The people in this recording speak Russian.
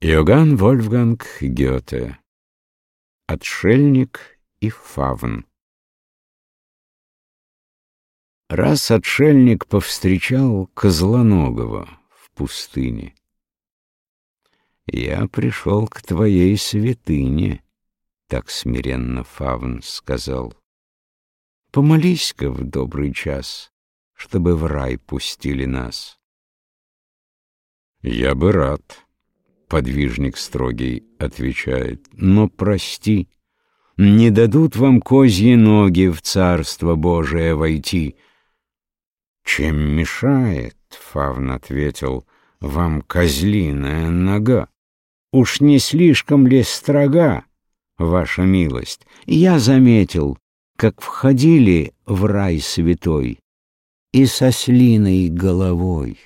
Иоганн Вольфганг Гёте Отшельник и фавн Раз отшельник повстречал Козлоногого в пустыне. «Я пришел к твоей святыне», — так смиренно фавн сказал. «Помолись-ка в добрый час, чтобы в рай пустили нас». «Я бы рад», Подвижник строгий отвечает, но прости, не дадут вам козьи ноги в Царство Божие войти. Чем мешает, Фавн ответил, вам козлиная нога? Уж не слишком ли строга, ваша милость? Я заметил, как входили в рай святой и со слиной головой.